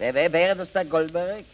Wer wer wäre das der Goldberg?